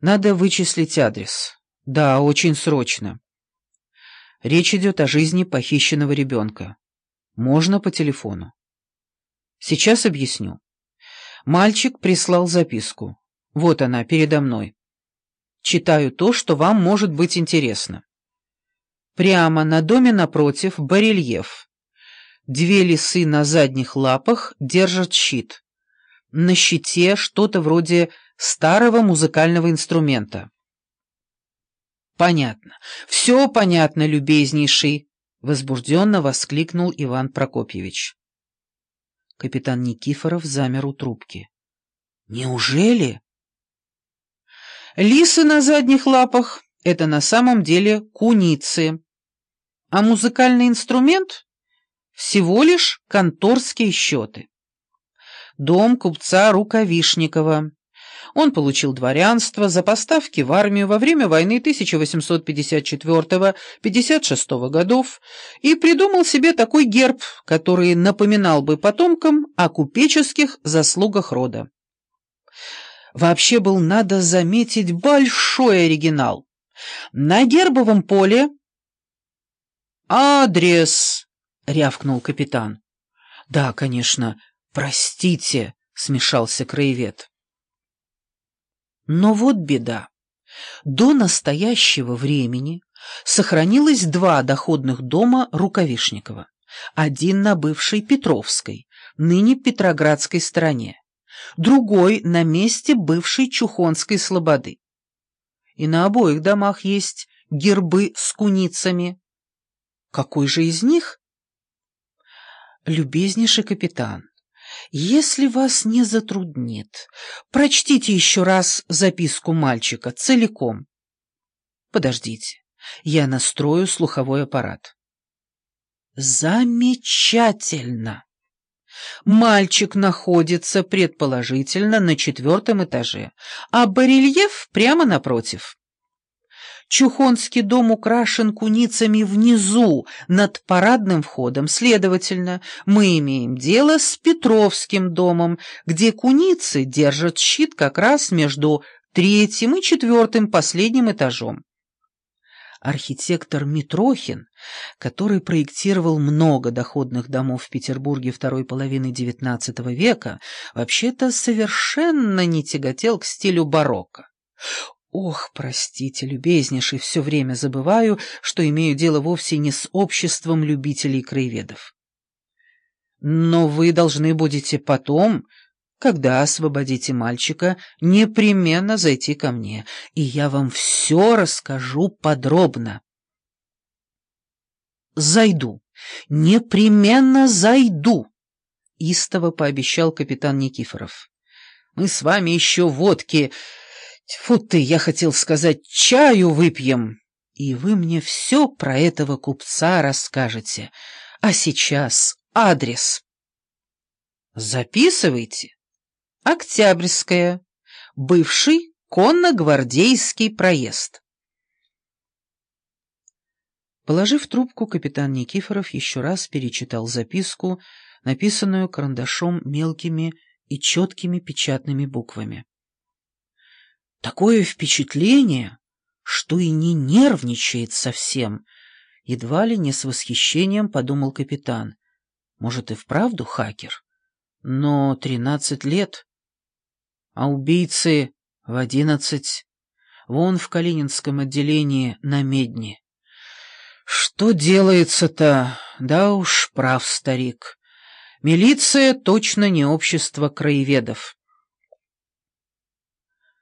Надо вычислить адрес. Да, очень срочно. Речь идет о жизни похищенного ребенка. Можно по телефону. Сейчас объясню. Мальчик прислал записку. Вот она, передо мной. Читаю то, что вам может быть интересно. Прямо на доме напротив барельеф. Две лисы на задних лапах держат щит. На щите что-то вроде старого музыкального инструмента. «Понятно. Все понятно, любезнейший!» — возбужденно воскликнул Иван Прокопьевич. Капитан Никифоров замер у трубки. «Неужели?» «Лисы на задних лапах — это на самом деле куницы, а музыкальный инструмент — всего лишь конторские счеты. Дом купца Рукавишникова, он получил дворянство за поставки в армию во время войны 1854-56 годов и придумал себе такой герб, который напоминал бы потомкам о купеческих заслугах рода. Вообще был, надо заметить, большой оригинал. На гербовом поле «Адрес!» — рявкнул капитан. «Да, конечно, простите», — смешался краевед. Но вот беда. До настоящего времени сохранилось два доходных дома Рукавишникова. Один на бывшей Петровской, ныне Петроградской стороне, другой на месте бывшей Чухонской слободы. И на обоих домах есть гербы с куницами. Какой же из них? Любезнейший капитан, если вас не затруднит, прочтите еще раз записку мальчика целиком. Подождите, я настрою слуховой аппарат. Замечательно! Мальчик находится, предположительно, на четвертом этаже, а барельеф прямо напротив. Чухонский дом украшен куницами внизу, над парадным входом. Следовательно, мы имеем дело с Петровским домом, где куницы держат щит как раз между третьим и четвертым последним этажом. Архитектор Митрохин, который проектировал много доходных домов в Петербурге второй половины XIX века, вообще-то совершенно не тяготел к стилю барокко. Ох, простите, любезнейший, все время забываю, что имею дело вовсе не с обществом любителей краеведов. Но вы должны будете потом, когда освободите мальчика, непременно зайти ко мне, и я вам все расскажу подробно. Зайду, непременно зайду, истово пообещал капитан Никифоров. Мы с вами еще водки Тьфу ты, я хотел сказать, чаю выпьем, и вы мне все про этого купца расскажете. А сейчас адрес. Записывайте. Октябрьская, бывший конно-гвардейский проезд. Положив трубку, капитан Никифоров еще раз перечитал записку, написанную карандашом мелкими и четкими печатными буквами. Такое впечатление, что и не нервничает совсем. Едва ли не с восхищением подумал капитан. Может, и вправду хакер? Но тринадцать лет. А убийцы в одиннадцать. Вон в Калининском отделении на Медне. Что делается-то? Да уж, прав старик. Милиция точно не общество краеведов.